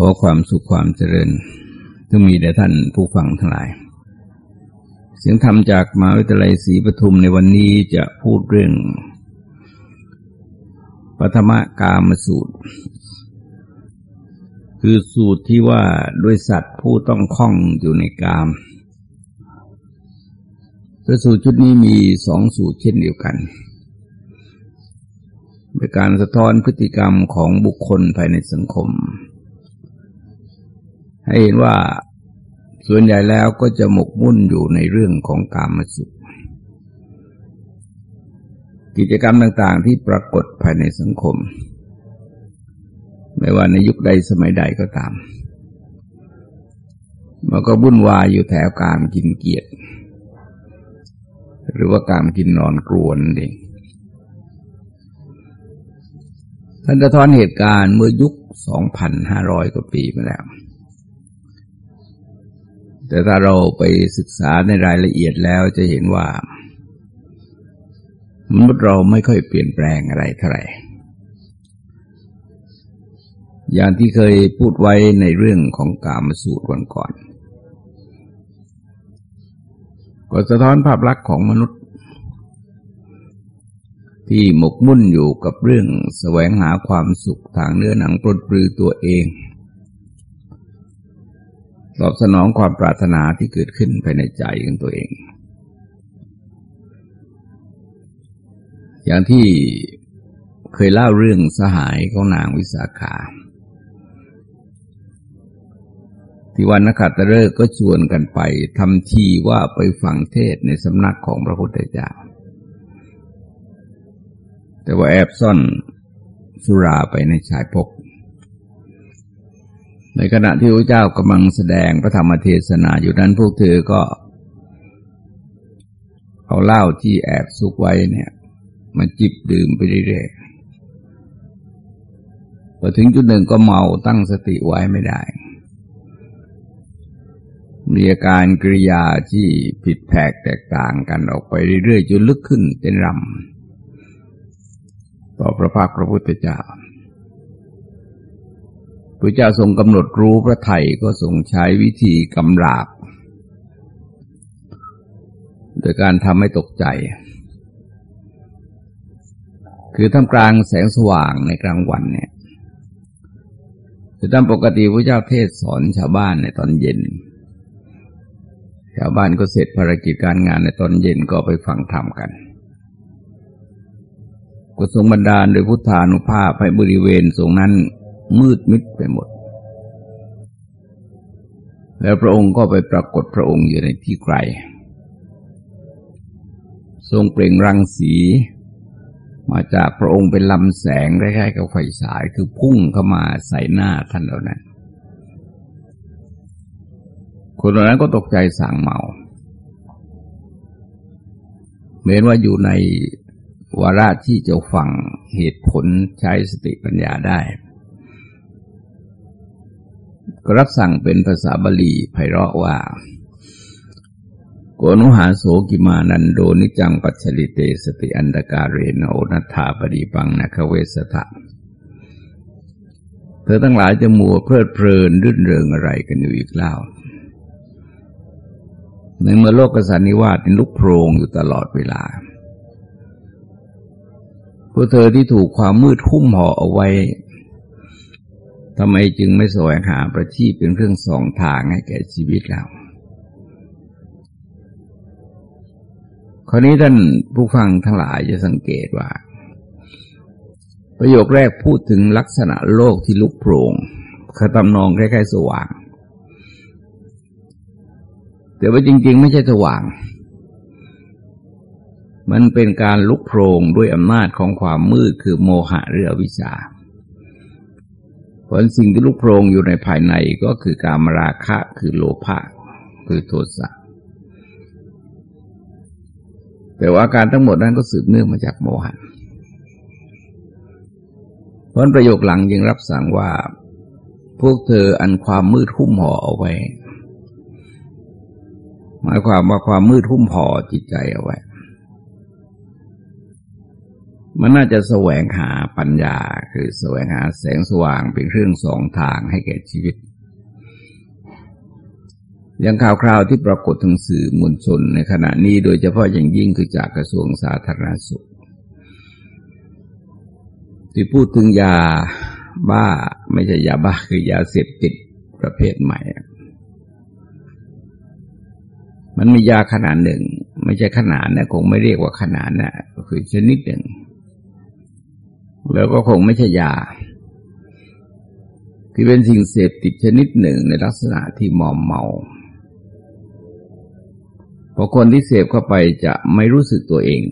ขอความสุขความเจริญจงมีแด่ท่านผู้ฟังทั้งหลาย เสียงธรรมจากมหาวิทยาลัยศรีปทุมในวันนี้จะพูดเรื่องปฐมกามสูตร คือสูตรที่ว่าด้วยสัตว์ผู้ต้องคล้องอยู่ในกามพระสูตรชุดนี้มีสองสูตรเช่นเดียวกันเป็นการสะท้อนพฤติกรรมของบุคคลภายในสังคม ให้เห็นว่าส่วนใหญ่แล้วก็จะหมกมุ่นอยู่ในเรื่องของกามสุข กิจกรรมต่างๆที่ปรากฏภายในสังคม ไม่ว่าในยุคใดสมัยใดก็ตาม มันก็บุ่นวายอยู่แถวการกินเกียรติหรือว่าการกินนอนกรวนเองท่านจะท้อนเหตุการณ์เมื่อยุคสองพันห้าร้อยกว่าปีมาแล้ว แต่ถ้าเราไปศึกษาในรายละเอียดแล้วจะเห็นว่ามนุษย์เราไม่ค่อยเปลี่ยนแปลงอะไรเท่าไหร่ อย่างที่เคยพูดไว้ในเรื่องของกามสูตรวันก่อน ก็สะท้อนภาพลักษณ์ของมนุษย์ ที่หมกมุ่นอยู่กับเรื่องแสวงหาความสุขทางเนื้อหนังปลดปลือตัวเอง ตอบสนองความปรารถนาที่เกิดขึ้นภายในใจของตัวเอง อย่างที่เคยเล่าเรื่องสหายของนางวิสาขา ที่วันนักขัตฤกษ์ก็ชวนกันไปทำทีว่าไปฟังเทศในสำนักของพระพุทธเจ้า แต่ว่าแอบซ่อนสุราไปในชายพก ในขณะที่พระเจ้ากำลังแสดงพระธรรมเทศนาอยู่นั้นพวกเธอก็เอาเหล้าที่แอบซุกไว้เนี่ย มาจิบดื่มไปเรื่อยๆพอถึงจุดหนึ่งก็เมาตั้งสติไว้ไม่ได้ มีอาการกริยาที่ผิดแผกแตกต่างกันออกไปเรื่อยๆจนลึกขึ้นเป็นรำต่อพระภาคพระพุทธเจ้า พระเจ้าทรงกำหนดรู้พระไทยก็ทรงใช้วิธีกำราบ โดยการทำให้ตกใจ คือท่ามกลางแสงสว่างในกลางวันเนี่ยคือตามปกติพระเจ้าเทศสอนชาวบ้านในตอนเย็น ชาวบ้านก็เสร็จภารกิจการงานในตอนเย็นก็ไปฟังธรรมกันก็ทรงบันดาลโดยพุทธานุภาพให้บริเวณทรงนั้น มืดมิดไปหมด แล้วพระองค์ก็ไปปรากฏพระองค์อยู่ในที่ไกล ทรงเปล่งรังสี มาจากพระองค์เป็นลำแสงคล้ๆกับไฟฉายคือพุ่งเข้ามาใส่หน้าท่านเหล่านั้นคนเหล่านั้นก็ตกใจสั่งเมาเหมือนว่าอยู่ในวาระที่จะฟังเหตุผลใช้สติปัญญาได้ ก็รับสั่งเป็นภาษาบาลีไพเราะว่าโกนุหาโสกิมานันโท นิจจังปัชชะลิเต สะติอันธะกาเรนะ โอนัทธาปะทีปังนะ คะเวสะถะเธอทั้งหลายจะมัวเพลิดเพลินรื่นเริงอะไรกันอยู่อีกเล่า ในเมื่อโลกสันนิวาสเป็นลุกโพลงอยู่ตลอดเวลาพวกเธอที่ถูกความมืดหุ้มห่อเอาไว้ ทำไมจึงไม่แสวงหาประทีปเป็นเครื่องส่องทางให้แก่ชีวิตเราคราวนี้ท่านผู้ฟังทั้งหลายจะสังเกตว่า ประโยคแรกพูดถึงลักษณะโลกที่ลุกโปร่งคตำนองคล้ายๆสว่าง แต่ว่าจริง ๆ ไม่ใช่สว่าง มันเป็นการลุกโพรงด้วยอำนาจของความมืดคือโมหะหรืออวิชชา ผลสิ่งที่ลุกโพรงอยู่ในภายในก็คือการมราคะ คือโลภะคือโทสะแต่ว่าการทั้งหมดนั้นก็สืบเนื่องมาจากโมหะเพราะประโยคหลังยังรับสั่งว่า พวกเธออันความมืดหุ้มห่อเอาไว้ หมายความว่าความมืดหุ้มห่อจิตใจเอาไว้ มันน่าจะแสวงหาปัญญา คือแสวงหาแสงสว่างเป็นเครื่องสองทางให้แก่ชีวิต อย่างข่าวคราวที่ปรากฏทางสื่อมวลชนในขณะนี้โดยเฉพาะอย่างยิ่งคือจากกระทรวงสาธารณสุข ที่พูดถึงยาบ้าไม่ใช่ยาบ้าคือยาเสพติดประเภทใหม่ มันมียาขนาดหนึ่ง ไม่ใช่ขนาดนะคงไม่เรียกว่าขนาดนะคือชนิดหนึ่ง แล้วก็คงไม่ใช่ยาคือเป็นสิ่งเสพติดชนิดหนึ่งในลักษณะที่มอมเมาพอคนที่เสพเข้าไปจะไม่รู้สึกตัวเอง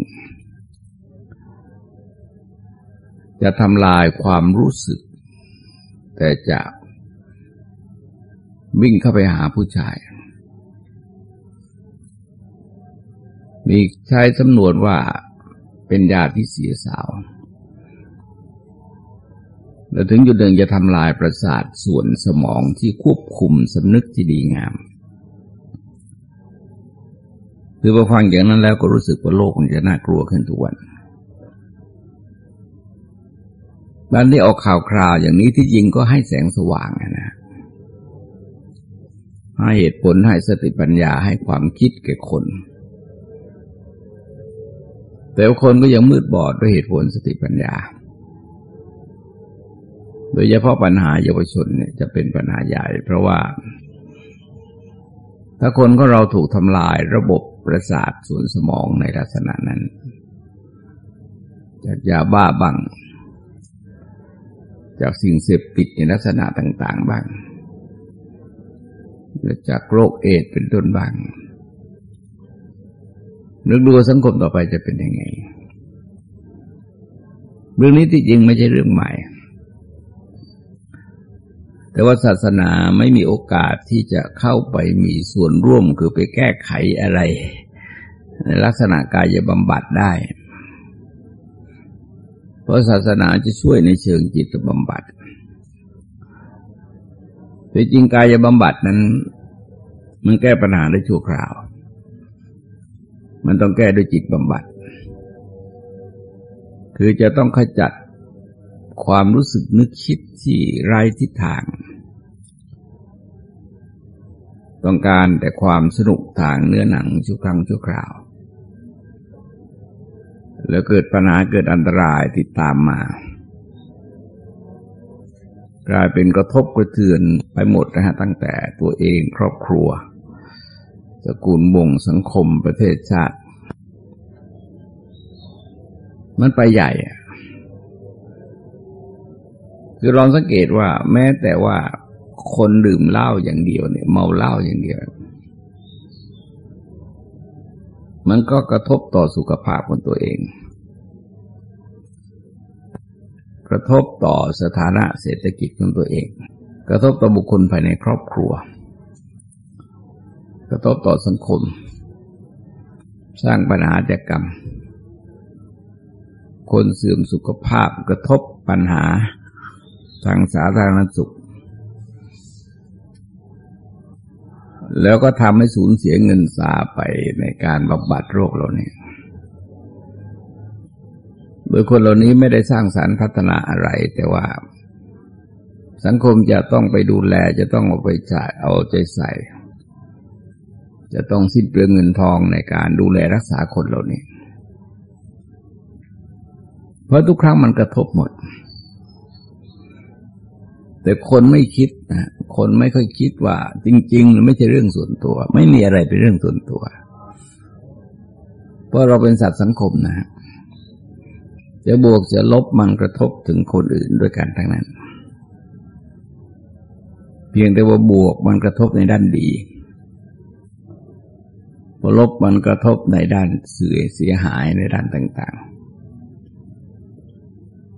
จะทำลายความรู้สึก แต่จะวิ่งเข้าไปหาผู้ชาย มีใช้สำนวนว่าเป็นยาที่เสียสาว แล้วถึงจุดหนึ่งจะทำลายประสาทส่วนสมองที่ควบคุมสำนึกที่ดีงาม คือพอฟังอย่างนั้นแล้วก็รู้สึกว่าโลกมันจะน่ากลัวขึ้นทุกวันบ้านที่ออกข่าวคราวอย่างนี้ที่จริงก็ให้แสงสว่างนะให้เหตุผลให้สติปัญญาให้ความคิดแก่คน แต่คนก็ยังมืดบอดด้วยเหตุผลสติปัญญา โดยเฉพาะปัญหาเยาวชนเนี่ยจะเป็นปัญหาใหญ่ เพราะว่า ถ้าคนก็เราถูกทำลายระบบประสาทส่วนสมองในลักษณะนั้น จากยาบ้าบังจากสิ่งเสพติดในลักษณะต่าง ๆ บ้างจากโรคเอดเป็นต้นบ้างนึกดูสังคมต่อไปจะเป็นยังไง เรื่องนี้ที่จริงไม่ใช่เรื่องใหม่ แต่ว่าศาสนาไม่มีโอกาสที่จะเข้าไปมีส่วนร่วมคือไปแก้ไขอะไร ในลักษณะกายบำบัดได้ เพราะศาสนาจะช่วยในเชิงจิตบำบัดแต่จริงกายบำบัดนั้น มันแก้ปัญหาได้ชั่วคราว มันต้องแก้ด้วยจิตบำบัด คือจะต้องขจัด ความรู้สึกนึกคิดที่ไร้ทิศทาง ต้องการแต่ความสนุกทางเนื้อหนังชั่วครั้งชั่วคราว แล้วเกิดปัญหาเกิดอันตรายติดตามมา กลายเป็นกระทบกระเทือนไปหมดนะฮะตั้งแต่ตัวเองครอบครัวสกุลบ่งสังคมประเทศชาติ มันไปใหญ่ คือลองสังเกตว่า แม้แต่ว่าคนดื่มเหล้าอย่างเดียวเนี่ยเมาเหล้าอย่างเดียว มันก็กระทบต่อสุขภาพของตัวเอง กระทบต่อสถานะเศรษฐกิจของตัวเอง กระทบต่อบุคคลภายในครอบครัว กระทบต่อสังคม สร้างปัญหาแจกรรม คนเสื่อมสุขภาพกระทบปัญหา ทางสาธารณสุข แล้วก็ทำให้สูญเสียเงินสาไปในการบำบัดโรคเหล่านี้โดยคนเหล่านี้ไม่ได้สร้างสารรค์พัฒนาอะไร แต่ว่าสังคมจะต้องไปดูแลจะต้องเอาไปจ่ายเอาใจใส่ จะต้องสิ้นเปลืองเงินทองในการดูแลรักษาคนเหล่านี้ เพราะทุกครั้งมันกระทบหมด แต่คนไม่คิดนะคนไม่ค่อยคิดว่า จริงๆมันไม่ใช่เรื่องส่วนตัว ไม่มีอะไรเป็นเรื่องส่วนตัว เพราะเราเป็นสัตว์สังคมนะฮะจะบวกจะลบมันกระทบถึงคนอื่นด้วยกันทั้งนั้น เพียงแต่ว่าบวกมันกระทบในด้านดีพอลบมันกระทบในด้านเสื่อเสียหายในด้านต่างๆ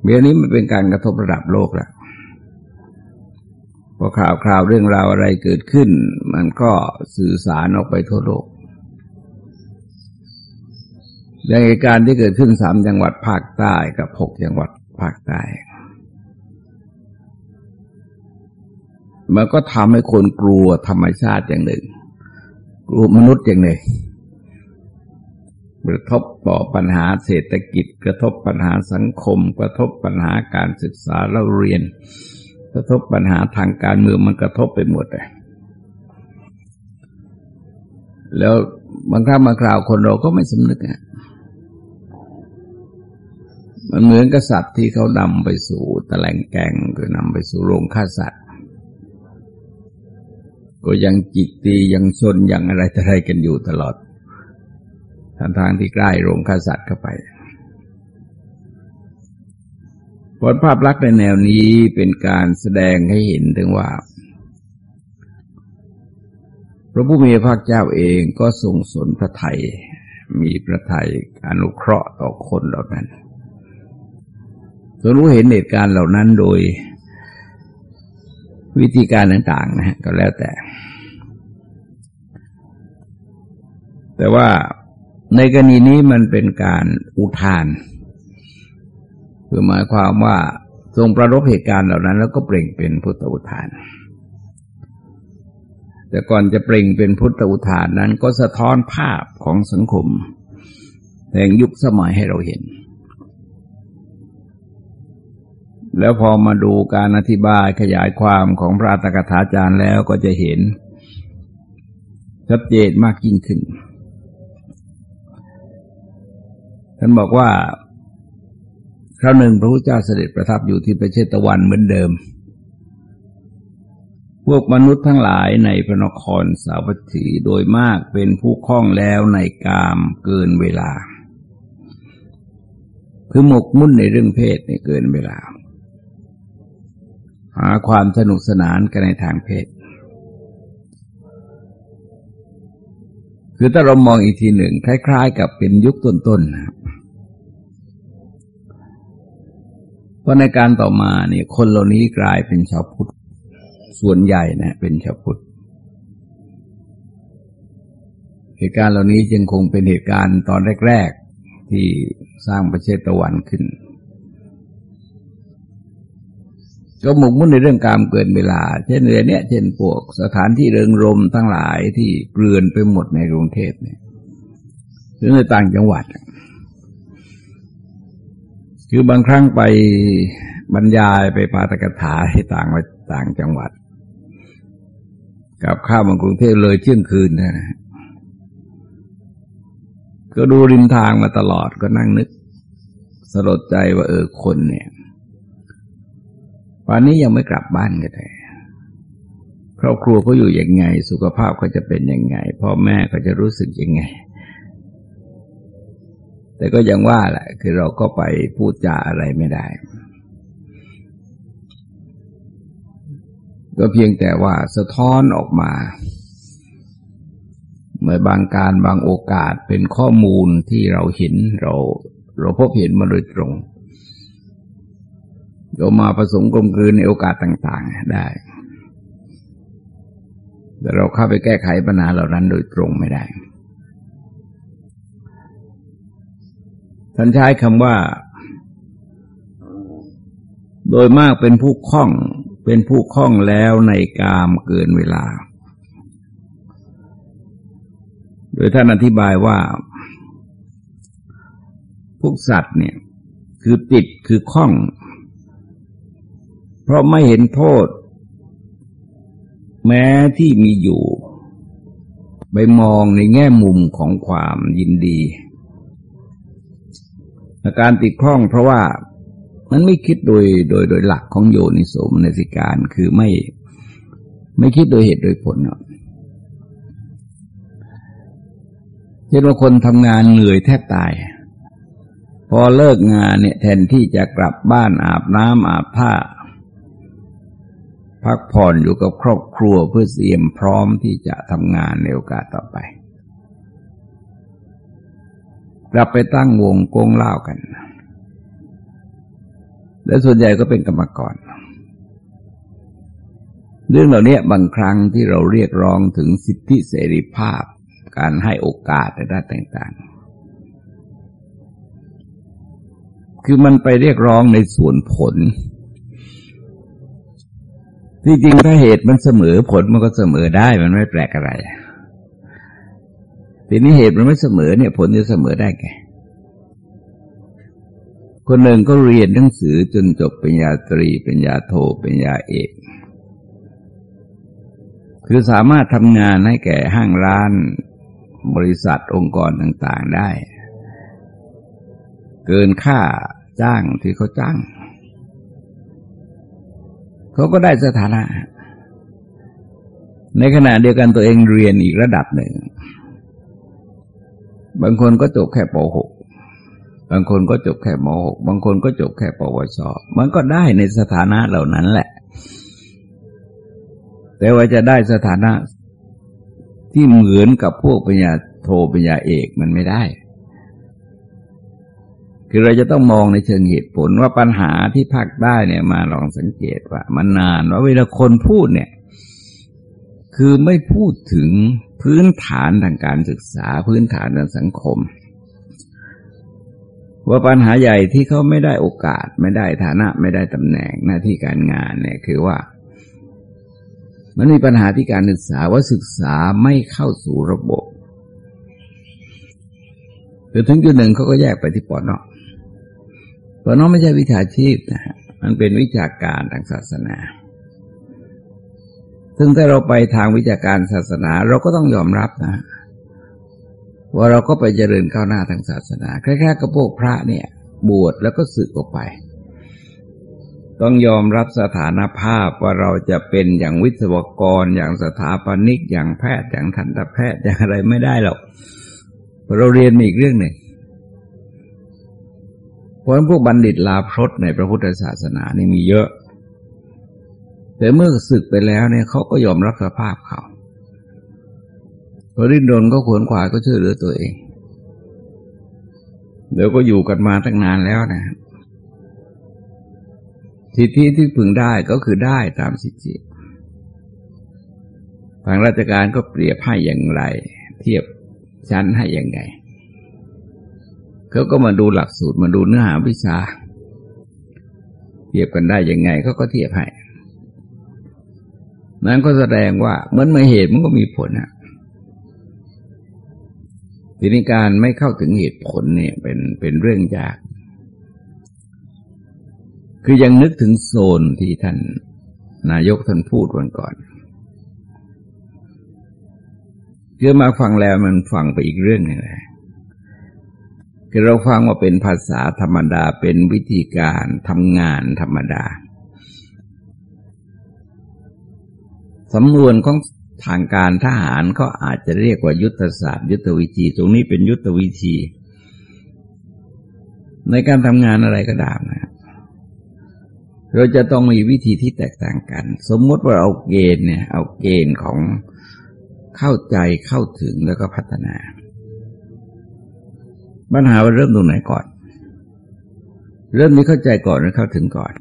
เรื่องนี้มันเป็นการกระทบระดับโลกแล้ว พอข่าวคราวเรื่องราวอะไรเกิดขึ้น มันก็สื่อสารออกไปทั่วโลกอย่างเหตุการณ์ที่เกิดขึ้นสามจังหวัดภาคใต้กับหกจังหวัดภาคใต้ มันก็ทำให้คนกลัวธรรมชาติอย่างหนึ่ง กลัวมนุษย์อย่างหนึ่งกระทบต่อปัญหาเศรษฐกิจ กระทบปัญหาสังคม กระทบปัญหาการศึกษาเราเรียน กระทบปัญหาทางการเมืองมันกระทบไปหมดเลยแล้วบางครั้งบางคราวคนเราก็ไม่สำนึกอะมันเหมือนกับสัตว์ที่เขานำไปสู่ตะแลงแกงคือนำไปสู่โรงฆ่าสัตว์ ก็ยังจิกตียังชนยังอะไรอะไรกันอยู่ตลอดทางทางที่ใกล้โรงฆ่าสัตว์เข้าไป ผลภาพลักษณ์ในแนวนี้เป็นการแสดงให้เห็นถึงว่า พระผู้มีพระเจ้าเองก็ทรงสนพระไทยมีพระไทยอนุเคราะห์ต่อคนเหล่านั้นทรงรู้เห็นเหตุการณ์เหล่านั้นโดยวิธีการต่าง ๆ นะก็แล้วแต่ แต่ว่าในกรณีนี้มันเป็นการอุทาน คือหมายความว่าทรงประรบเหตุการณ์เหล่านั้น แล้วก็เปล่งเป็นพุทธอุทาน แต่ก่อนจะเปล่งเป็นพุทธอุทานนั้นก็สะท้อนภาพของสังคมแห่งยุคสมัยให้เราเห็น แล้วพอมาดูการอธิบายขยายความของพระตกถาจารย์แล้วก็จะเห็น ชัดเจนมากยิ่งขึ้นท่านบอกว่า คราวหนึ่งพระพุทธเจ้าเสด็จประทับอยู่ที่ประเทศตะวันเหมือนเดิม พวกมนุษย์ทั้งหลายในพระนครสาวัตถีโดยมากเป็นผู้คล้องแล้วในกามเกินเวลา คือหมกมุ่นในเรื่องเพศในเกินเวลา หาความสนุกสนานกันในทางเพศ คือถ้าเรามองอีกทีหนึ่ง คล้าย ๆ กับเป็นยุคต้นๆนะครับ ราะในการต่อมาเนี่ยคนเหล่านี้กลายเป็นชาวพุทธส่วนใหญ่นะเป็นชาวพุทธเหตุการณ์เหล่านี้จึงคงเป็นเหตุการณ์ตอนแรก ๆที่สร้างประเทศตะวันขึ้น ก็หมกมุ่นในเรื่องการเกินเวลา เช่นเรื่องนี้เช่นพวกสถานที่เริงรมทั้งหลายที่เกลื่อนไปหมดในกรุงเทพเนี่ยหรือในต่างจังหวัด คือบางครั้งไปบรรยายไปปาตกถาให้ต่างไปต่างจังหวัดกับข้าวมากรุงเทพเลยเที่ยงคืนนะก็ดูริมทางมาตลอดก็นั่งนึก สลดใจว่าเออคนเนี่ยวันนี้ยังไม่กลับบ้านกันเลยครอบครัวเขาอยู่ยังไง สุขภาพเขาจะเป็นยังไงพ่อแม่เขาจะรู้สึกยังไง แต่ก็ยังว่าแหละคือเราก็ไปพูดจาอะไรไม่ได้ ก็เพียงแต่ว่าสะท้อนออกมาเมื่อบางการบางโอกาสเป็นข้อมูลที่เราเห็นเราเราพบเห็นมาโดยตรงโยมาผสมกลมกลืนในโอกาสต่าง ๆได้ แต่เราเข้าไปแก้ไขปัญหาเหล่านั้นโดยตรงไม่ได้ ท่านใช้คำว่า โดยมากเป็นผู้คล้อง เป็นผู้คล้องแล้วในกามเกินเวลา โดยท่านอธิบายว่า พวกสัตว์เนี่ย คือติดคือคล้อง เพราะไม่เห็นโทษแม้ที่มีอยู่ ไปมองในแง่มุมของความยินดี อาการติดข้องเพราะว่ามันไม่คิดโดยโดยโดยหลักของโยนิโสมนสิการคือไม่ไม่คิดโดยเหตุโดยผลเนาะเช่นว่าคนทำงานเหนื่อยแทบตาย พอเลิกงานเนี่ยแทนที่จะกลับบ้านอาบน้ำอาบผ้า พักผ่อนอยู่กับครอบครัวเพื่อเตรียมพร้อมที่จะทำงานในโอกาสต่อไป กลับไปตั้งวงโกงเล่ากัน และส่วนใหญ่ก็เป็นกรรมกร เรื่องเหล่านี้บางครั้งที่เราเรียกร้องถึงสิทธิเสรีภาพ การให้โอกาสในด้านต่างๆ คือมันไปเรียกร้องในส่วนผล ที่จริงถ้าเหตุมันเสมอผลมันก็เสมอได้มันไม่แปลกอะไร ทีนี้เหตุมันไม่เสมอเนี่ย ผลจะเสมอได้ไงคนหนึ่งก็เรียนหนังสือจนจบเป็นญาตรีเป็นญาโทเป็นญาเอกคือสามารถทำงานให้แก่ห้างร้านบริษัทองค์กรต่างๆได้ เกินค่าจ้างที่เขาจ้าง เขาก็ได้สถานะ ในขณะเดียวกันตัวเองเรียนอีกระดับหนึ่ง บางคนก็จบแค่ป .6 บางคนก็จบแค่ม .6 บางคนก็จบแค่ปวช มันก็ได้ในสถานะเหล่านั้นแหละ แต่ว่าจะได้สถานะที่เหมือนกับพวกปัญญาโทปัญญาเอกมันไม่ได้ คือเราจะต้องมองในเชิงเหตุผลว่าปัญหาที่พักได้เนี่ยมาลองสังเกตว่า มันนานว่าเวลาคนพูดเนี่ย คือไม่พูดถึง พื้นฐานทางการศึกษาพื้นฐานทางสังคม ว่าปัญหาใหญ่ที่เขาไม่ได้โอกาส ไม่ได้ฐานะไม่ได้ตำแหน่งหน้าที่การงานเนี่ยคือว่า มันมีปัญหาที่การศึกษาว่าศึกษาไม่เข้าสู่ระบบคือถึงจุดหนึ่งเขาก็แยกไปที่ปอนอปอนอไม่ใช่วิชาชีพนะฮะมันเป็นวิชาการทางศาสนา ซึ่งถ้าเราไปทางวิชาการศาสนาเราก็ต้องยอมรับนะว่าเราก็ไปเจริญก้าวหน้าทางศาสนาคล้ายๆกับพวกพระเนี่ย บวชแล้วก็สึกออกไป ต้องยอมรับสถานภาพว่าเราจะเป็นอย่างวิศวกร อย่างสถาปนิก อย่างแพทย์ อย่างทันตแพทย์ อย่างอะไรไม่ได้หรอกเราเรียนมีอีกเรื่องหนึ่งเพราะพวกบัณฑิตลาพรตในพระพุทธศาสนานี่มีเยอะ แต่เมื่อศึกไปแล้วเนี่ยเขาก็ยอมรับสภาพเขาพอรินดนก็ขวนขวายก็ช่วยเหลือตัวเอง เดี๋ยวก็อยู่กันมาตั้งนานแล้วนะสิทธิที่พึงได้ก็คือได้ตามสิทธิทางราชการก็เปรียบให้อย่างไร เทียบชั้นให้อย่างไงเขาก็มาดูหลักสูตรมาดูเนื้อหาวิชา เทียบกันได้ยังไงเขาก็เทียบให้ นั้นก็แสดงว่าเหมือนมาเหตุมันก็มีผลอะทีนี้การไม่เข้าถึงเหตุผลเนี่ยเป็นเป็นเรื่องยาก คือยังนึกถึงโซนที่ท่านนายกท่านพูดวันก่อนเคือมาฟังแล้วมันฟังไปอีกเรื่องหนึ่งเลยคือเราฟังว่าเป็นภาษาธรรมดาเป็นวิธีการทำงานธรรมดา สำนวนของทางการทหารก็อาจจะเรียกว่ายุทธศาสตร์ยุทธวิธี ตรงนี้เป็นยุทธวิธี ในการทำงานอะไรก็ได้นะเราจะต้องมีวิธีที่แตกต่างกัน สมมติว่าเอาเกณฑ์เนี่ย เอาเกณฑ์ของเข้าใจเข้าถึงแล้วก็พัฒนา ปัญหาว่าเริ่มตรงไหนก่อน เริ่มนี้เข้าใจก่อนหรือเข้าถึงก่อน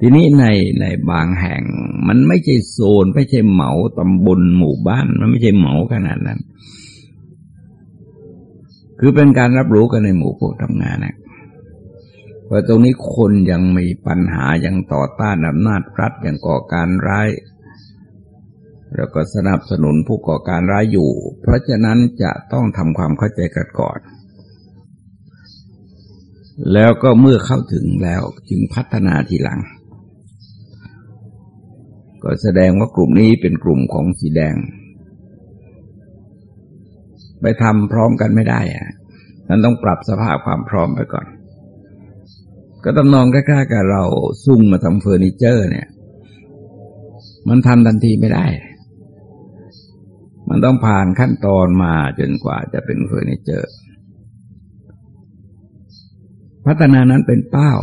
ทีนี้ในในบางแห่ง มันไม่ใช่โซน ไม่ใช่เหมาตำบลหมู่บ้าน มันไม่ใช่เหมาขนาดนั้น คือเป็นการรับรู้กันในหมู่พวกทำงานนะว่าตรงนี้คนยังมีปัญหายังต่อต้านอำนาจรัฐยังก่อการร้ายแล้วก็สนับสนุนผู้ก่อการร้ายอยู่ เพราะฉะนั้นจะต้องทำความเข้าใจกันก่อน แล้วก็เมื่อเข้าถึงแล้วจึงพัฒนาทีหลัง ก็แสดงว่ากลุ่มนี้เป็นกลุ่มของสีแดง ไปทำพร้อมกันไม่ได้อะนั้นต้องปรับสภาพความพร้อมไปก่อน ก็ตำนองใกล้ๆกับเราซุ่งมาทำเฟอร์นิเจอร์ เนี่ย มันทำทันทีไม่ได้ มันต้องผ่านขั้นตอนมาจนกว่าจะเป็นเฟอร์นิเจอร์ พัฒนานั้นเป็นเป้า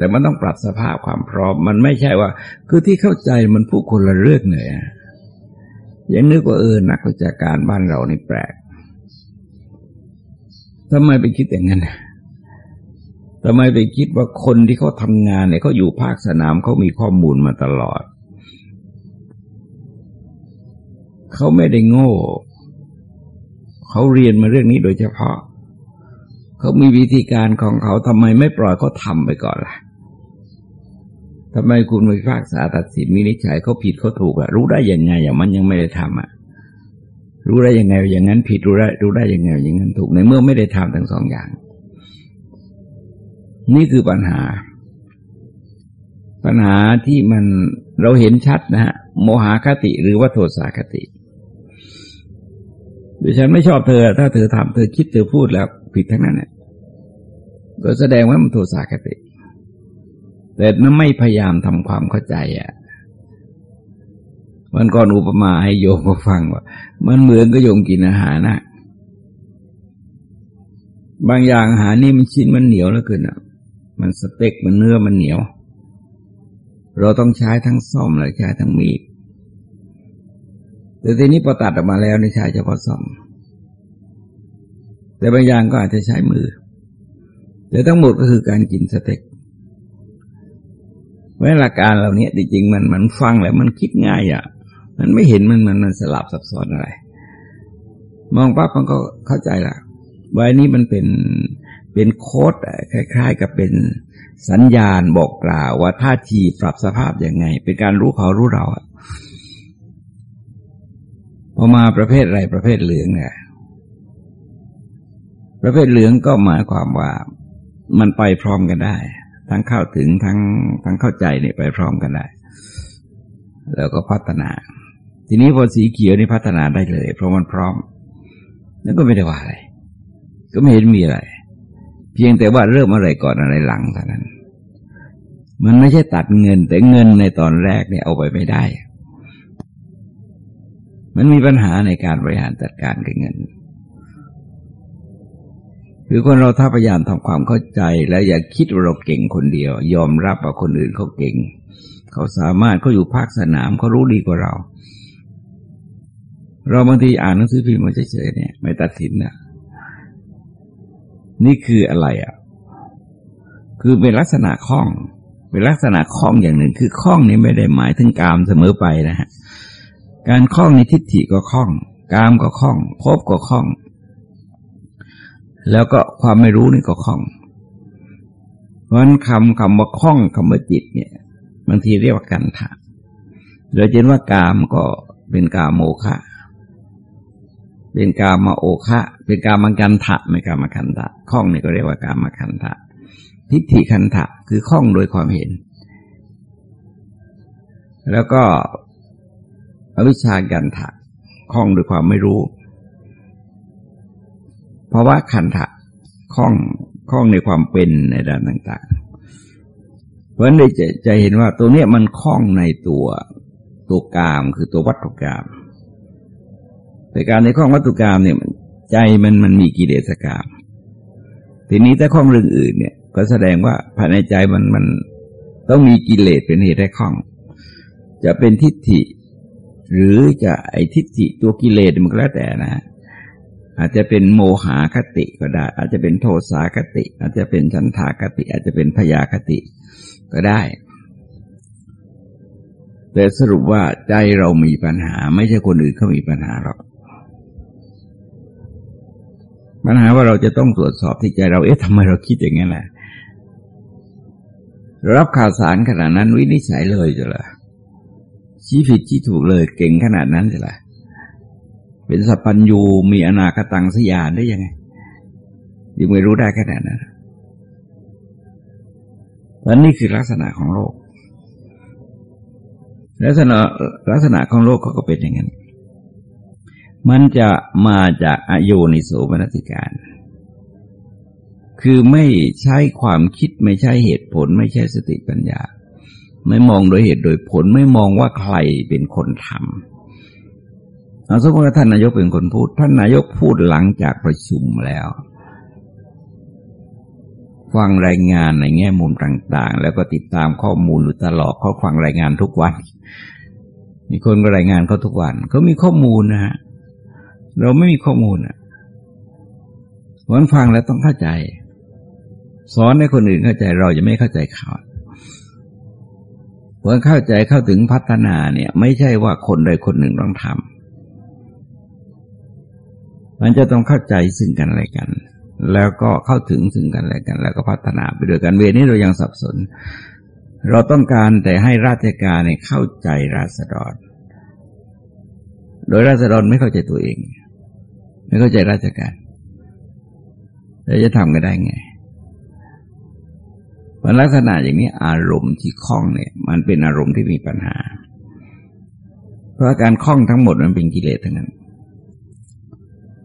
แต่มันต้องปรับสภาพความพร้อม มันไม่ใช่ว่า คือที่เข้าใจมันผู้คนละเรื่องเลยยังนึกว่าเออนักวิชาการบ้านเรานี่แปลกทำไมไปคิดอย่างนั้นทำไมไปคิดว่าคนที่เขาทำงานเนี่ยเขาอยู่ภาคสนามเขามีข้อมูลมาตลอด เขาไม่ได้โง่ เขาเรียนมาเรื่องนี้โดยเฉพาะ เขามีวิธีการของเขาทำไมไม่ปล่อยเขาทำไปก่อนล่ะ ทำไมคุณไปภาคษาตัดสินวินิจฉัยเขาผิดเขาถูกอะรู้ได้ยังไงอย่างมันยังไม่ได้ทำอะรู้ได้ยังไงอย่างนั้นผิดรู้ได้รู้ได้ยังไงอย่างนั้นถูกในเมื่อไม่ได้ทำทั้งสองอย่าง นี่คือปัญหา ปัญหาที่มันเราเห็นชัดนะฮะโมหคติหรือว่าโทสาคติดิฉันไม่ชอบเธอ ถ้าเธอทำเธอคิดเธอพูดแล้วผิดทั้งนั้นเนี่ยก็แสดงว่ามันโทสาคติ แต่นั้นไม่พยายามทำความเข้าใจอะวันก่อนอุปมาให้โยมฟังว่า มันเหมือนก็โยมกินอาหารนะบางอย่างอาหารนี่มันชิ้นมันเหนียวแล้วเกินอะ มันสเต็กมันเนื้อมันเหนียว เราต้องใช้ทั้งซ่อมและใช้ทั้งมีดแต่ทีนี้พอตัดออกมาแล้วในใช้เฉพาะซ่อม แต่บางอย่างก็อาจจะใช้มือแต่ทั้งหมดก็คือการกินสเต็ก เวลาการเหล่านี้จริงๆมันมันฟังแล้วมันคิดง่ายอะ มันไม่เห็นมันมันมันสลับซับซ้อนอะไร มองปั๊บมันก็เข้าใจละว่านี้มันเป็นเป็นโค้ดคล้าย ๆ กับเป็นสัญญาณบอกกล่าวว่าท่าทีปรับสภาพยังไง เป็นการรู้เขารู้เราพอมาประเภทอะไรประเภทเหลืองเนี่ยประเภทเหลืองก็หมายความว่ามันไปพร้อมกันได้ ทั้งเข้าถึงทั้งทั้งเข้าใจเนี่ยไปพร้อมกันได้ แล้วก็พัฒนา ทีนี้พอสีเขียวนี่พัฒนาได้เลย เพราะมันพร้อมนั่นก็ไม่ได้ว่าอะไร ก็ไม่เห็นมีอะไร เพียงแต่ว่าเริ่มอะไรก่อนอะไรหลังเท่านั้น มันไม่ใช่ตัดเงิน แต่เงินในตอนแรกเนี่ยเอาไปไม่ได้ มันมีปัญหาในการบริหารจัดการกับเงิน คือคนเราถ้าพยายามทำความเข้าใจ แล้วอย่าคิดว่าเราเก่งคนเดียว ยอมรับว่าคนอื่นเขาเก่ง เขาสามารถเขาอยู่ภาคสนามเขารู้ดีกว่าเรา เราบางทีอ่านหนังสือพิมพ์มาเฉยๆเนี่ยไม่ตัดสินนะนี่คืออะไรอะ คือเป็นลักษณะคล้อง เป็นลักษณะคล้องอย่างหนึ่ง คือคล้องนี้ไม่ได้หมายถึงกามเสมอไปนะฮะการคล้องในทิฏฐิก็คล้อง กามก็คล้องพบก็คล้อง แล้วก็ความไม่รู้นี่ก็คล้อง เพราะฉะนั้นคำคำว่าคล้องคำว่าจิตเนี่ยบางทีเรียกว่ากันถาโดยเช่นว่ากามก็เป็นกามโมฆะเป็นกามาโอคะเป็นกามากันทะไม่กามาคันทะข้องนี่ก็เรียกว่ากามาคันทะทิฏฐิคันทะคือข้องโดยความเห็น แล้วก็อวิชากันทะข้องโดยความไม่รู้ เพราะว่าคันทะข้องข้องในความเป็นในด้านต่าง ๆ เพราะฉะนั้นจะจะเห็นว่าตัวเนี้ยมันข้องในตัวตัวกามคือตัววัตถุกรรมแต่การในข้องวัตถุกรรมเนี่ยใจมันมันมีกิเลสกรรมทีนี้ถ้าข้องเรื่องอื่นเนี่ย ก็แสดงว่าภายในใจมันมันต้องมีกิเลสเป็นเหตุให้ข้อง จะเป็นทิฏฐิ หรือจะไอทิฏฐิตัวกิเลสมันก็แล้วแต่นะ อาจจะเป็นโมหาคติก็ได้ อาจจะเป็นโทสาคติ อาจจะเป็นฉันทาคติ อาจจะเป็นพยาคติก็ได้ แต่สรุปว่าใจเรามีปัญหา ไม่ใช่คนอื่นเขามีปัญหาหรอกปัญหาว่าเราจะต้องตรวจสอบที่ใจเราเอ๊ะทำไมเราคิดอย่างนี้แหละรับข่าวสารขนาดนั้นวินิจฉัยเลยจะละชี้ผิดชี้ถูกเลยเก่งขนาดนั้นจะล่ะ เป็นสัพพัญญูมีอนาคตังสยานได้ยังไงยังไม่รู้ได้ขนาดนั้นและนี่คือลักษณะของโลก ลักษณะลักษณะของโลกเขาก็เป็นอย่างนั้น มันจะมาจากอโยนิโสมนสิการ คือไม่ใช้ความคิดไม่ใช่เหตุผล ไม่ใช่สติปัญญา ไม่มองโดยเหตุโดยผลไม่มองว่าใครเป็นคนทำ สมมติว่าท่านนายกเป็นคนพูด ท่านนายกพูดหลังจากประชุมแล้ว ฟังรายงานในแง่มุมต่าง ๆ แล้วก็ติดตามข้อมูลอยู่ตลอดเขาฟังรายงานทุกวัน มีคนก็รายงานเขาทุกวันเขามีข้อมูลนะฮะเราไม่มีข้อมูลอะวันฟังแล้วต้องเข้าใจ สอนให้คนอื่นเข้าใจเราจะไม่เข้าใจเขาพอเข้าใจเข้าถึงพัฒนาเนี่ย ไม่ใช่ว่าคนใดคนหนึ่งต้องทำ มันจะต้องเข้าใจซึ่งกันและกัน แล้วก็เข้าถึงซึ่งกันและกัน แล้วก็พัฒนาไปด้วยกันเวนี้เรายังสับสน เราต้องการแต่ให้ราชการเนี่ยเข้าใจราษฎร โดยราษฎรไม่เข้าใจตัวเอง ไม่เข้าใจราชการแล้วจะทำกันได้ไงมันลักษณะอย่างนี้อารมณ์ที่คล้องเนี่ย มันเป็นอารมณ์ที่มีปัญหา เพราะการคล้องทั้งหมดมันเป็นกิเลสทั้งนั้น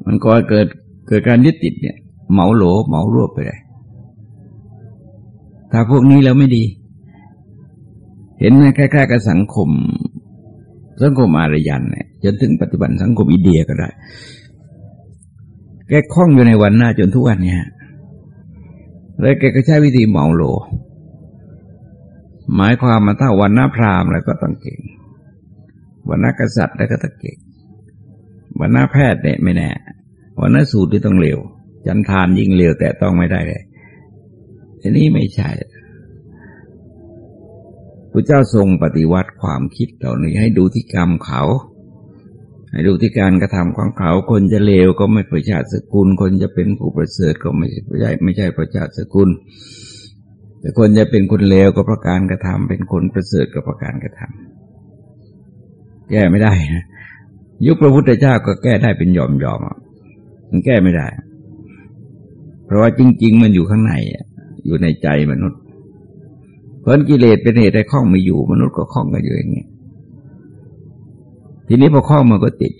มันก็เกิดเกิดการยึดติดเนี่ยเหมาโหลเหมารวบไปเลยถ้าพวกนี้แล้วไม่ดี เห็นไหมคล้ายๆกับสังคม สังคมอารยันเนี่ยจนถึงปัจจุบันสังคมอินเดียก็ได้ แกคล้องอยู่ในวันหน้าจนทุกวันเนี่ยแล้วแกก็ใช้วิธีเหมาโลหมายความมาถ้าวันหน้าพราหมณ์แล้วก็ต้องเก่ง วันหน้ากษัตริย์แล้วก็ต้องเก่งวันหน้าแพทย์เนี่ยไม่แน่ วันหน้าสูตรที่ต้องเร็วจันทานยิ่งเร็วแต่ต้องไม่ได้เลยอันนี้ไม่ใช่พระเจ้าทรงปฏิวัติความคิดเหล่านี้ให้ดูที่กรรมเขาให้ดูที่การกระทำของเขาคนจะเลวก็ไม่ประชาติสกุล คนจะเป็นผู้ประเสริฐก็ไม่ใช่ไม่ใช่ประชาติสกุล แต่คนจะเป็นคนเลวก็เพระการกระทำเป็นคนประเสริฐก็เพระการกระทำแก้ไม่ได้นะยุคพระพุทธเจ้าก็แก้ได้เป็นยอมยอม มันแก้ไม่ได้ เพราะว่าจริง ๆ มันอยู่ข้างในอยู่ในใจมนุษย์ เพราะกิเลสเป็นเหตุให้ข้องไม่อยู่มนุษย์ก็ข้องกันอยู่อย่างเงี้ยทีนี้พอข้องมันก็ติด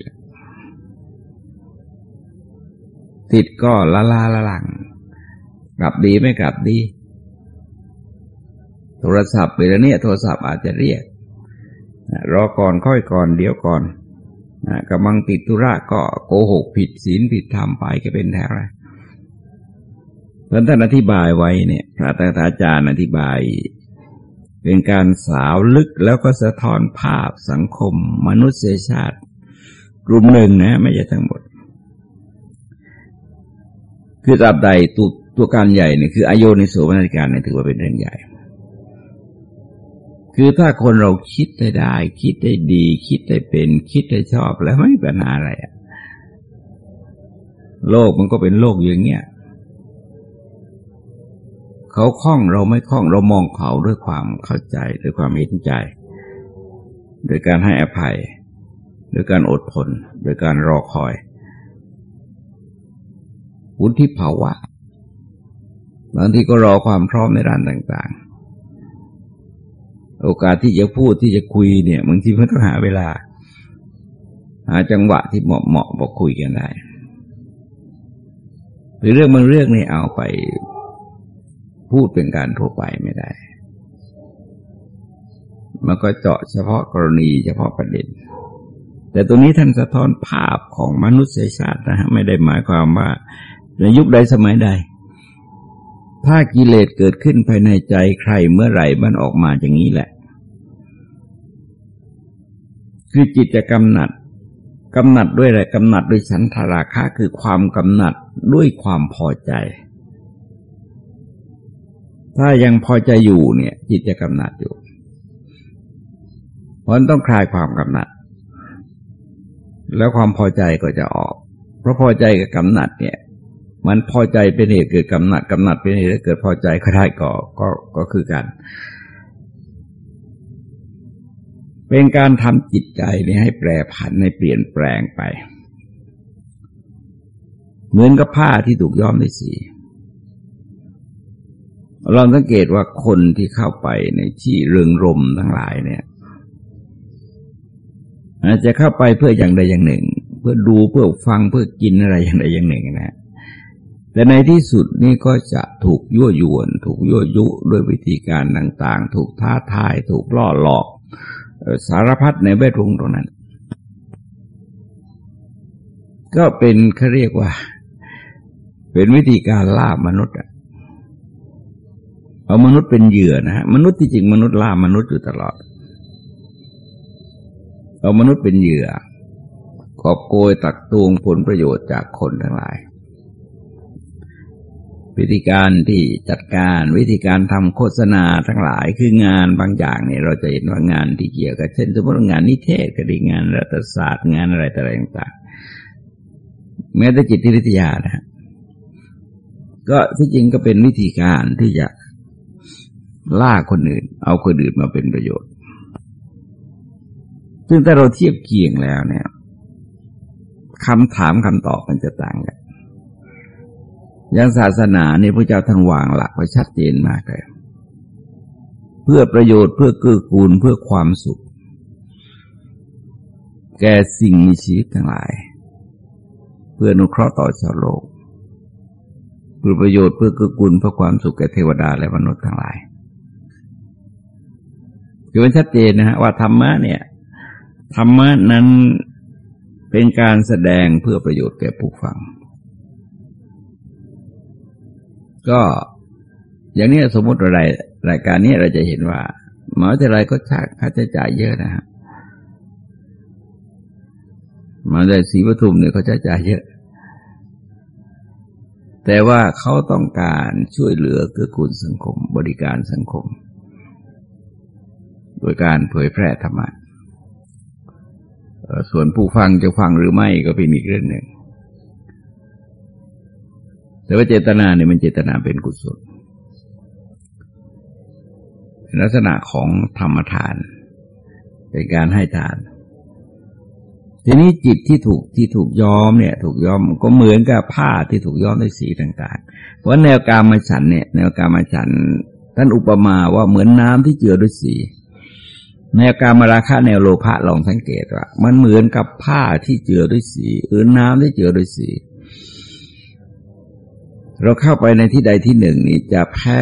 ติดก็ละลาละลัง กลับดีไม่กลับดี โทรศัพท์เวลาเนี้ยโทรศัพท์อาจจะเรียกรอก่อนค่อยก่อนเดี๋ยวก่อน กำลังติดธุระก็โกหกผิดศีลผิดธรรมไปก็เป็นแท้ไรเพราะท่านอธิบายไว้เนี่ย พระตถาจารย์อธิบาย เป็นการสาวลึกแล้วก็สะท้อนภาพสังคม มนุษยชาติกลุ่มหนึ่งนะ ไม่ใช่ทั้งหมด คือตราบใดตัวตัวการใหญ่เนี่ยคืออโยนิโสมนสิการเนี่ยถือว่าเป็นเรื่องใหญ่ คือถ้าคนเราคิดได้ได้ คิดได้ดี คิดได้เป็น คิดได้ชอบแล้วไม่มีปัญหาอะไรอะโลกมันก็เป็นโลกอย่างเงี้ยเขาคล้องเราไม่คล้องเรามองเขาด้วยความเข้าใจด้วยความเห็นใจโดยการให้อภัยโดยการอดทนโดยการรอคอย วุฒิภาวะบางทีก็รอความพร้อมในด้านต่างๆ โอกาสที่จะพูดที่จะคุยเนี่ยบางทีมันต้องหาเวลา หาจังหวะที่เหมาะเหมาะบอกคุยกันได้หรือเรื่องบางเรื่องนี่เอาไปพูดเป็นการทั่วไปไม่ได้ มันก็เจาะเฉพาะกรณีเฉพาะประเด็น แต่ตรงนี้ท่านสะท้อนภาพของมนุษยชาตินะฮะไม่ได้หมายความว่าในยุคใดสมัยใด ถ้ากิเลสเกิดขึ้นภายในใจใครเมื่อไหร่มันออกมาอย่างนี้แหละ คือจิตจะกำหนัดกำหนัดด้วยอะไรกำหนัดด้วยฉันทราคะคือความกำหนัดด้วยความพอใจ ถ้ายังพอใจอยู่เนี่ย จิตจะกำหนัดอยู่เพราะต้องคลายความกำหนัด แล้วความพอใจก็จะออก เพราะพอใจกับกำหนัดเนี่ย มันพอใจเป็นเหตุเกิดกำหนัดกำหนัดเป็นเหตุเกิดพอใจก็ได้ก็ก็ก็คือกัน เป็นการทำจิตใจนี่ให้แปรผันให้เปลี่ยนแปลงไป เหมือนกับผ้าที่ถูกย้อมด้วยสีลองสังเกตว่าคนที่เข้าไปในที่เริงรมทั้งหลายเนี่ย อาจจะเข้าไปเพื่ออย่างใดอย่างหนึ่ง เพื่อดูเพื่อฟังเพื่อกินอะไรอย่างใดอย่างหนึ่งนะ แต่ในที่สุดนี่ก็จะถูกยั่วยวน ถูกยั่วยุด้วยวิธีการต่าง ๆ ถูกท้าทาย ถูกล่อหลอก สารพัดในแวดวงตรงนั้น ก็เป็นเขาเรียกว่า เป็นวิธีการล่ามนุษย์อะเอามนุษย์เป็นเหยื่อนะฮะมนุษย์ที่จริงมนุษย์ล่ามนุษย์อยู่ตลอด เอามนุษย์เป็นเหยื่อกอบโกยตักตวงผลประโยชน์จากคนทั้งหลาย วิธีการที่จัดการวิธีการทำโฆษณาทั้งหลายคืองานบางอย่างเนี่ยเราจะเห็นว่างานที่เกี่ยวกับเช่นสมมติงานนิเทศก็ดีงานรัฐศาสตร์งานอะไรต่างๆแม้แต่จิตวิทยานะก็ที่จริงก็เป็นวิธีการที่จะล่าคนอื่น เอาคนอื่นมาเป็นประโยชน์ ซึ่งถ้าเราเทียบเคียงแล้วเนี่ยคำถามคำตอบมันจะต่างกัน อย่างศาสนาเนี่ยพระเจ้าท่านวางหลักไว้ชัดเจนมากเลยเพื่อประโยชน์เพื่อเกื้อกูลเพื่อความสุข แก่สิ่งมีชีวิตทั้งหลาย เพื่ออนุเคราะห์ต่อชาวโลกเพื่อประโยชน์เพื่อเกื้อกูลเพื่อความสุขแก่เทวดาและมนุษย์ทั้งหลายคือมันชัดเจนนะฮะว่าธรรมะเนี่ยธรรมะนั้นเป็นการแสดงเพื่อประโยชน์แก่ผู้ฟัง ก็อย่างนี้สมมติอะไรรายการนี้เราจะเห็นว่าหมอจะไรก็ชาค่าใช้จ่ายเยอะนะฮะมหาได้สีปทุมเนี่ยเขาใช้จ่ายเยอะ แต่ว่าเขาต้องการช่วยเหลือเกื้อกูลสังคม บริการสังคม โดยการเผยแพร่ธรรมะส่วนผู้ฟังจะฟังหรือไม่ก็เป็นอีกเรื่องหนึ่ง แต่ว่าเจตนาเนี่ยมันเจตนาเป็นกุศลลักษณะของธรรมทาน เป็นการให้ทาน ทีนี้จิตที่ถูกที่ถูกย้อมเนี่ย ถูกย้อมก็เหมือนกับผ้าที่ถูกย้อมด้วยสีต่าง ๆ เพราะแนวการมาฉันเนี่ย แนวการมาฉันท่านอุปมาว่าเหมือนน้ำที่เจือด้วยสีแนวการมาราคะแนวโลภะลองสังเกตว่า มันเหมือนกับผ้าที่เจือด้วยสีหรือน้ำที่เจือด้วยสีเเราเข้าไปในที่ใดที่หนึ่งนี่จะแพ้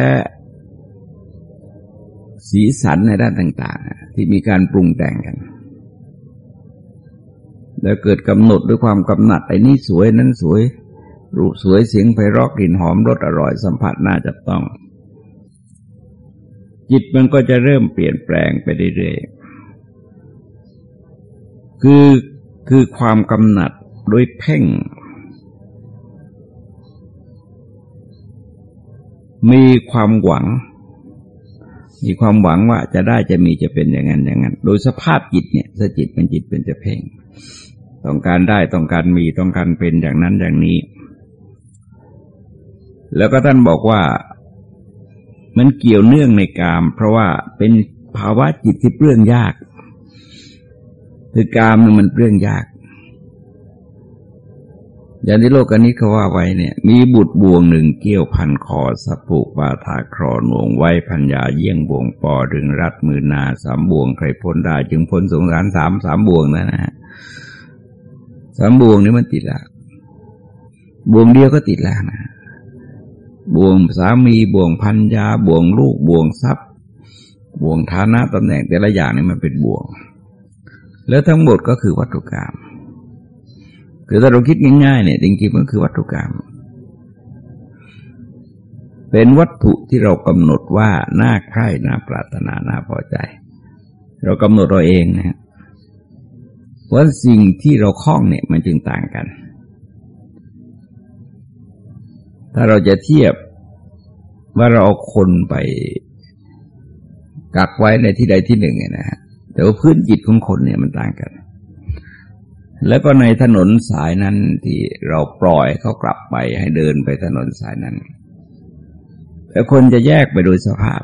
สีสันในด้านต่าง ๆ ที่มีการปรุงแต่งกัน แล้วเกิดกำหนดด้วยความกำหนัดไอ้นี่สวยนั้นสวย รูปสวยเสียงไพเราะกลิ่นหอมรสอร่อยสัมผัสน่าจับต้อง จิตมันก็จะเริ่มเปลี่ยนแปลงไปเรื่อยๆคือคือความกำหนัดโดยเพ่ง มีความหวัง มีความหวังว่าจะได้จะมีจะเป็นอย่างนั้นอย่างนั้น โดยสภาพจิตเนี่ยสจิตเป็นจิตเป็นจะเพ่ง ต้องการได้ต้องการมีต้องการเป็นอย่างนั้นอย่างนี้ แล้วก็ท่านบอกว่ามันเกี่ยวเนื่องในกาม เพราะว่าเป็นภาวะจิตที่เปลื้องยาก คือกามมันเปลื้องยาก อย่างที่โลกนี้เขาว่าไว้เนี่ย มีบุตรบ่วงหนึ่งเกี่ยวพันคอสผูกบาทาครอหน่วงไว้พัญญาเยี่ยงบ่วงปอดึงรัดมือนาสามบ่วงใครพ้นได้ จึงพ้นสงสารสามสามบ่วงนะนะฮะสามบ่วงนี้มันติดละบ่วงเดียวก็ติดแล้วนะบ่วงสามีบ่วงพัญญาบ่วงลูกบ่วงทรัพย์บ่วงฐานะตำแหน่งแต่ละอย่างนี่มันเป็นบ่วง แล้วทั้งหมดก็คือวัตถุกรรม คือถ้าเราคิดง่ายๆเนี่ยจริงๆมันคือวัตถุกรรม เป็นวัตถุที่เรากำหนดว่าน่าใคร่น่าปรารถนาน่าพอใจ เรากำหนดเราเองนะฮะเพราะสิ่งที่เราคล้องเนี่ยมันจึงต่างกัน ถ้าเราจะเทียบว่าเราเอาคนไปกักไว้ในที่ใดที่หนึ่งเนี่ยนะฮะแต่ว่าพื้นจิตของคนเนี่ยมันต่างกัน แล้วก็ในถนนสายนั้นที่เราปล่อยเขากลับไปให้เดินไปถนนสายนั้นแต่คนจะแยกไปโดยสภาพ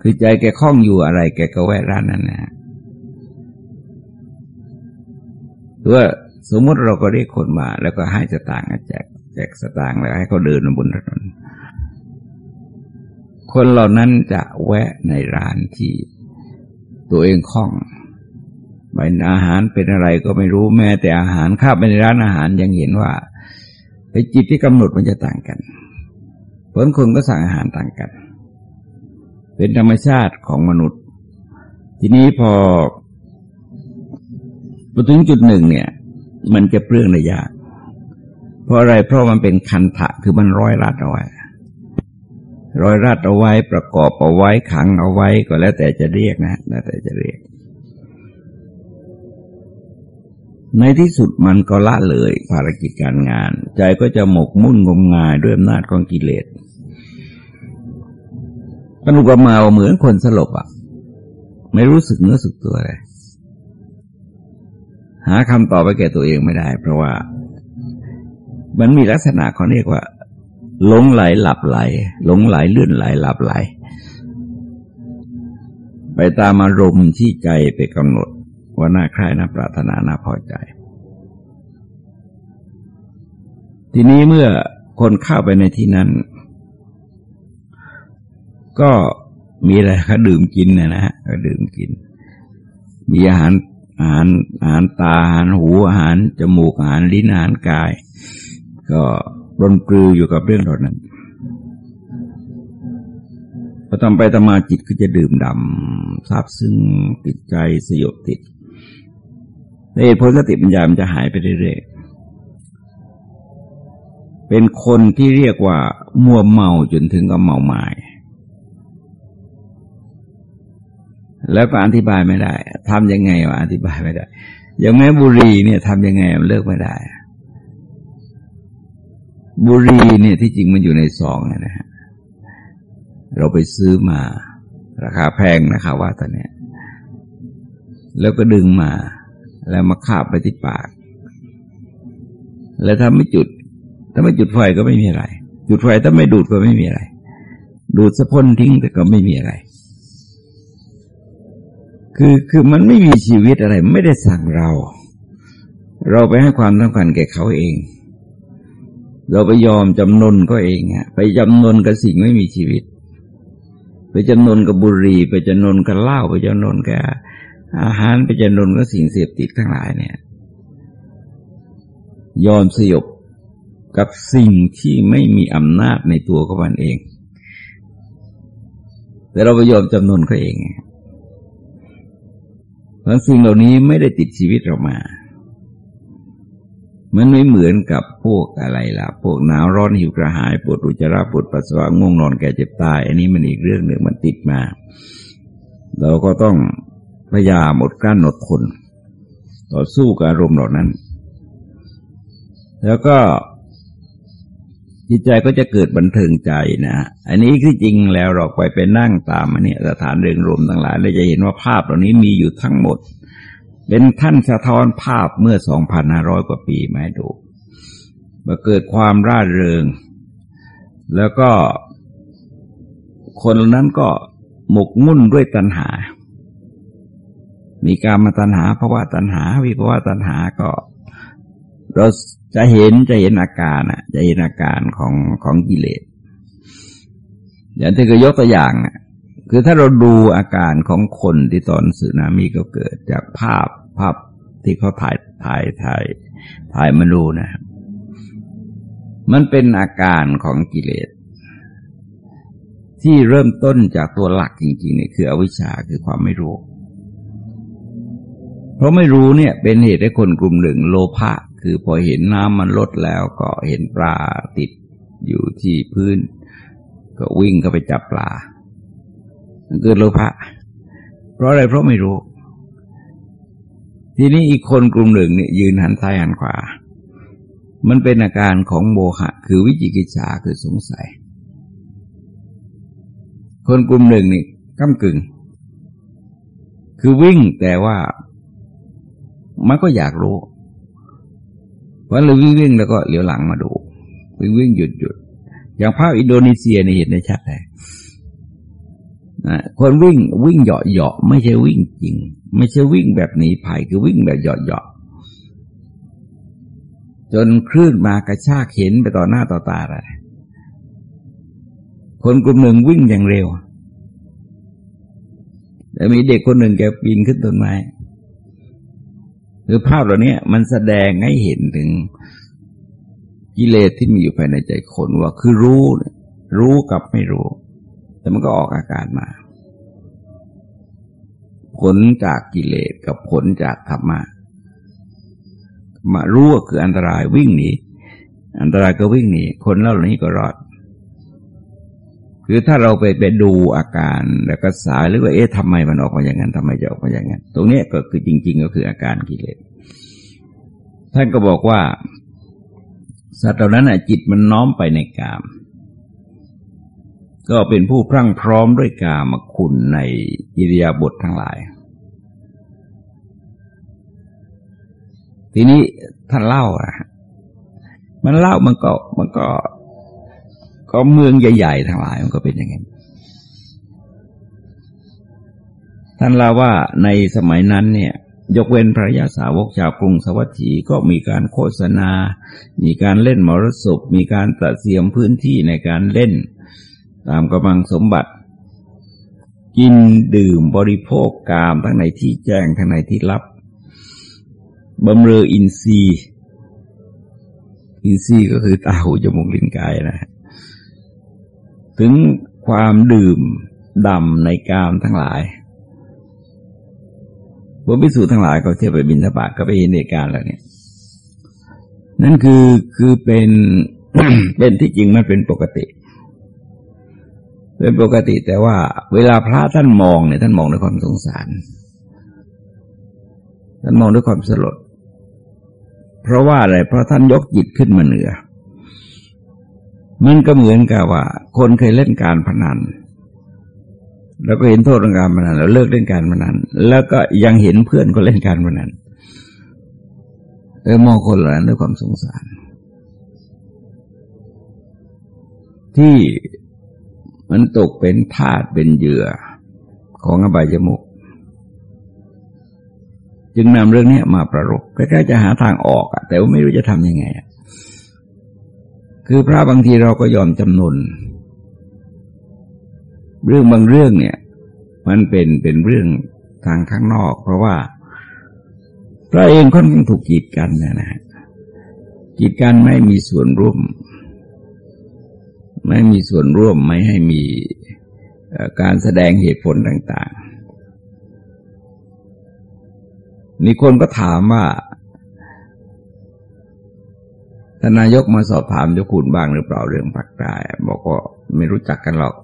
คือใจแกคล้องอยู่อะไร แกก็แวะร้านนั้นนะหรือว่าสมมติเราก็เรียกคนมา แล้วก็ให้สตางค์แจกแจกสตางค์แล้วให้เขาเดินบนถนน คนเหล่านั้นจะแวะในร้านที่ตัวเองคล้อง เป็นอาหารเป็นอะไรก็ไม่รู้แม้แต่อาหารข้าไปในร้านอาหารยังเห็นว่าไอ้จิตที่กำหนดมันจะต่างกันผลคนก็สั่งอาหารต่างกัน เป็นธรรมชาติของมนุษย์ ทีนี้พอพอถึงจุดหนึ่งเนี่ย มันจะเปลืองในยาก เพราะอะไรเพราะมันเป็นคันถะคือมันร้อยรัดเอาไว้ร้อยรัดเอาไว้ประกอบเอาไว้ขังเอาไว้ก็แล้วแต่จะเรียกนะแล้วแต่จะเรียก ในที่สุดมันก็ละเลยภารกิจการงาน ใจก็จะหมกมุ่นงมงายด้วยอำนาจของกิเลสปนุกมาเหมือนคนสลบอะ ไม่รู้สึกเนื้อสึกตัวเลยหาคำตอบไปแก่ตัวเองไม่ได้ เพราะว่า มันมีลักษณะเขาเรียกว่าหลงไหลหลับไหลหลงไหลเลื่อนไหลหลับไหล ไปตามอารมณ์ที่ใจไปกำหนด ว่าน่าใคร่น่าปรารถนาน่าพอใจ ทีนี้เมื่อคนเข้าไปในที่นั้น ก็มีอะไรก็ดื่มกินนะนะฮะก็ดื่มกิน มีอาหารอาหารอาหารตาอาหารหูอาหารจมูกอาหารลิ้นอาหารกาย ก็รนปลืออยู่กับเรื่องเหล่านั้นพอทำไปทำมาจิตก็จะดื่มดำซาบซึ้งติดใจสยบติด เหตุผลสติปัญญามันจะหายไปเรื่อยๆ เป็นคนที่เรียกว่ามัวเมาจนถึงกับเมาหมาย แล้วก็อธิบายไม่ได้ทำยังไงวะอธิบายไม่ได้อย่างแม้บุรีเนี่ยทำยังไงมันเลิกไม่ได้ บุรีเนี่ยที่จริงมันอยู่ในซองนะฮะเราไปซื้อมา ราคาแพงนะครับว่าตอนเนี้ยแล้วก็ดึงมา แล้วมาคาบไปที่ปาก แล้วถ้าไม่จุด ถ้าไม่จุดไฟก็ไม่มีอะไร จุดไฟถ้าไม่ดูดก็ไม่มีอะไร ดูดสะพ้นทิ้งแต่ก็ไม่มีอะไร คือคือมันไม่มีชีวิตอะไร ไม่ได้สั่งเรา เราไปให้ความสำคัญแก่เขาเอง เราไปยอมจำนนก็เองอะไปจำนนกับสิ่งไม่มีชีวิต ไปจำนนกับบุหรี่ ไปจำนนกับเหล้าไปจำนนกับ อาหารไปจำนวนกับสิ่งเสพติดทั้งหลายเนี่ย ยอมสยบกับสิ่งที่ไม่มีอำนาจในตัวของมันเอง แต่เราไปยอมจำนวนเขาเองเพราะสิ่งเหล่านี้ไม่ได้ติดชีวิตเรามา มันไม่เหมือนกับพวกอะไรล่ะ พวกหนาวร้อนหิวกระหายปวดอุจจาระปวดปัสสาวะง่วงนอนแก่เจ็บตาย อันนี้มันอีกเรื่องหนึ่งมันติดมา เราก็ต้อง พยายามอดกลั้นอดทนต่อสู้กับอารมณ์เหล่านั้น แล้วก็จิตใจก็จะเกิดบันเทิงใจนะอันนี้ที่จริงแล้วเราไปไปนั่งตามอันนี้สถานเริงรมทั้งหลายเราจะเห็นว่าภาพเหล่านี้มีอยู่ทั้งหมด เป็นท่านสะท้อนภาพเมื่อสองพันห้าร้อยกว่าปีมาดูมาเกิดความร่าเริง แล้วก็คนนั้นก็หมกมุ่นด้วยตัณหา มีการมาตัณหาภาวะตัณหา วิภาวะตัณหาก็เราจะเห็นจะเห็นอาการอะ จะเห็นอาการของของกิเลสอย่างที่เคยยกตัวอย่างอะคือถ้าเราดูอาการของคนที่ตอนสึนามิก็เกิดจากภาพภาพที่เขาถ่ายถ่ายถ่ายถ่ายมาดูนะ มันเป็นอาการของกิเลส ที่เริ่มต้นจากตัวหลักจริงๆเนี่ยคืออวิชชาคือความไม่รู้ เพราะไม่รู้เนี่ยเป็นเหตุให้คนกลุ่มหนึ่งโลภะคือพอเห็นน้ำมันลดแล้วก็เห็นปลาติดอยู่ที่พื้น ก็วิ่งเข้าไปจับปลาเกิดโลภะเพราะอะไรเพราะไม่รู้ ทีนี้อีกคนกลุ่มหนึ่งเนี่ยยืนหันซ้ายหันขวา มันเป็นอาการของโมหะ คือวิจิกิจฉาคือสงสัย คนกลุ่มหนึ่งนี่ก้ากึ่ง คือวิ่งแต่ว่า มันก็อยากรู้เพราะเราวิ่งวิ่งแล้วก็เหลียวหลังมาดู วิ่งวิ่งหยุดหยุดอย่างภาพอินโดนีเซียนี่เห็นได้ชัดเลยคนวิ่งวิ่งเหาะเหาะไม่ใช่วิ่งจริง ไม่ใช่วิ่งแบบหนีภัยคือวิ่งแบบเหาะเหาะจนคลื่นมากระชากเห็นไปต่อหน้าต่อตาเลยคนกลุ่มหนึ่งวิ่งอย่างเร็วแต่มีเด็กคนหนึ่งแกปีนขึ้นต้นไม้ คือภาพเหล่านี้มันแสดงให้เห็นถึงกิเลสที่มีอยู่ภายในใจคนว่าคือรู้ รู้กับไม่รู้ แต่มันก็ออกอาการมา ผลจากกิเลสกับผลจากธรรมะมารู้ว่าคืออันตรายวิ่งหนีอันตรายก็วิ่งหนีคนเหล่านี้ก็รอด คือถ้าเราไปไปดูอาการแล้วก็สายหรือว่าเอ๊ะทำไมมันออกมาอย่างนั้นทำไมจะออกมาอย่างนั้น ตรงนี้ก็คือจริง ๆ ก็คืออาการกิเลสท่านก็บอกว่า สัตว์เหล่านั้นจิตมันน้อมไปในกาม ก็เป็นผู้พรั่งพร้อมด้วยกามคุณในอิริยาบถทั้งหลาย ทีนี้ท่านเล่าอะ มันเล่ามันก็มันก็ ก็เมืองใหญ่ๆทั้งหลายมันก็เป็นอย่างนั้นท่านเล่าว่าในสมัยนั้นเนี่ย ยกเว้นพระยาสาวกชาวกรุงสวัสดีก็มีการโฆษณา มีการเล่นมรสพมีการตัดเสียมพื้นที่ในการเล่น ตามกำลังสมบัติ กินดื่มบริโภคกามทั้งในที่แจ้งทั้งในที่ลับบำเรออินทรีย์อินทรีย์ก็คือตาหูจมูกลิ้นกายนะ ถึงความดื่มดำในกามทั้งหลายบนพิสูจน์ทั้งหลายก็เที่ยวไปบินทบาทก็ไปเห็นเหตุการณ์แล้วเนี่ย นั่นคือคือเป็นเป็นที่จริงมันเป็นปกติ เป็นปกติแต่ว่า เวลาพระท่านมองเนี่ยท่านมองด้วยความสงสาร ท่านมองด้วยความสลด เพราะว่าอะไรเพราะท่านยกจิตขึ้นมาเหนือ มันก็เหมือนกับว่า คนเคยเล่นการพนัน แล้วก็เห็นโทษของการพนันแล้วเลิกเล่นการพนัน แล้วก็ยังเห็นเพื่อนก็เล่นการพนันเออมองคนเหล่านั้นด้วยความสงสาร ที่มันตกเป็นทาสเป็นเหยื่อของอบายมุกจึงนำเรื่องนี้มาประรบใกล้ๆจะหาทางออกแต่ว่าไม่รู้จะทำยังไง คือพระบางทีเราก็ยอมจำนน เรื่องบางเรื่องเนี่ย มันเป็นเป็นเรื่องทางข้างนอก เพราะว่าพระเองค่อนข้างถูกกีดกันนะนะกีดกันไม่มีส่วนร่วม ไม่มีส่วนร่วมไม่ให้มีการแสดงเหตุผลต่าง ๆ มีคนก็ถามว่า ท่านนายกมาสอบถามเจ้าคุณบ้างหรือเปล่าเรื่องภาคใต้บอกว่าไม่รู้จักกันหรอก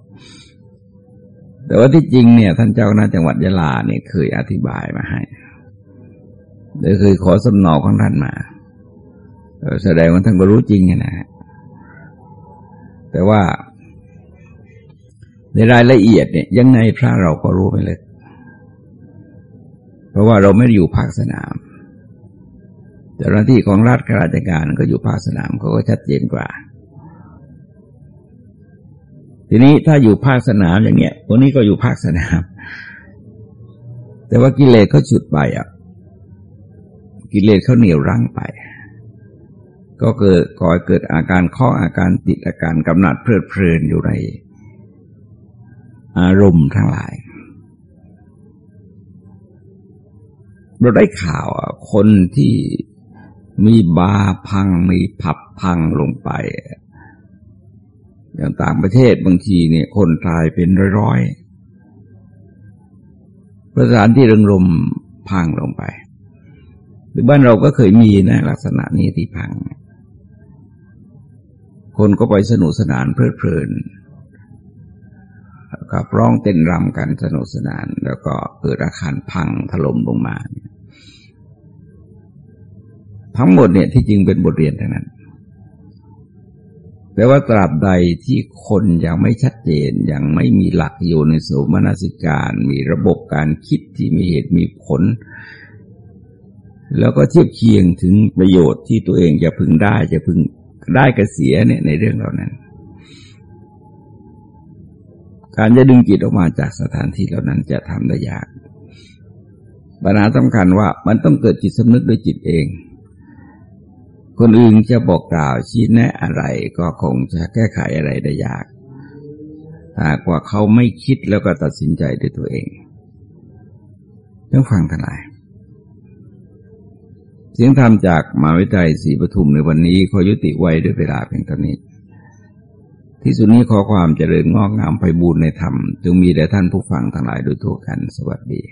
แต่ว่าที่จริงเนี่ย ท่านเจ้าคณะจังหวัดยะลาเนี่ยเคยอธิบายมาให้หรือเคยขอสำนอของท่านมาแสดงว่าท่านก็รู้จริงนะฮะแต่ว่า ในรายละเอียดเนี่ย ยังไงพระเราก็รู้ไม่เลย เพราะว่าเราไม่ได้อยู่ภาคสนาม แต่หน้าที่ของรัฐข้าราชการก็อยู่ภาคสนามเขาก็ชัดเจนกว่า ทีนี้ถ้าอยู่ภาคสนามอย่างเงี้ยพวกนี้ก็อยู่ภาคสนาม แต่ว่ากิเลสเขาฉุดไปอะ กิเลสเขาเหนียวรั้งไป ก็เกิดก่อเกิดอาการข้ออาการติดอาการกำหนัดเพลิดเพลินอยู่ในอารมณ์ทั้งหลายเราได้ข่าวคนที่ มีบาพังมีผับพังลงไป อย่างต่างประเทศบางทีเนี่ยคนตายเป็นร้อยๆประสานที่เริงรมพังลงไป หรือบ้านเราก็เคยมีนะลักษณะนี้ที่พัง คนก็ไปสนุกสนานเพลิดเพลินกับร้องเต้นรำกันสนุกสนาน แล้วก็เกิดอาคารพังถล่มลงมา ทั้งหมดเนี่ยที่จริงเป็นบทเรียนทั้งนั้น แต่ว่าตราบใดที่คนยังไม่ชัดเจนยังไม่มีหลักอยู่ในสมนสิการ มีระบบการคิดที่มีเหตุมีผล แล้วก็เทียบเคียงถึงประโยชน์ที่ตัวเองจะพึงได้จะพึงได้กระเสียเนี่ยในเรื่องเหล่านั้น การจะดึงจิตออกมาจากสถานที่เหล่านั้นจะทำได้ยากปัญหาสำคัญว่ามันต้องเกิดจิตสำนึกด้วยจิตเอง คนอื่นจะบอกกล่าวชี้แนะอะไรก็คงจะแก้ไขอะไรได้ยากหากว่าเขาไม่คิดแล้วก็ตัดสินใจด้วยตัวเองต้องฟังทั้งหลาย เสียงธรรมจากมหาวิจัยศรีปทุมในวันนี้ขอยุติไว้ด้วยเวลาเพียงเท่านี้ ที่สุดนี้ขอความเจริญงอกงามไปบูรณนธรรม จงมีแด่ท่านผู้ฟังทั้งหลายโดยทั่วกัน สวัสดี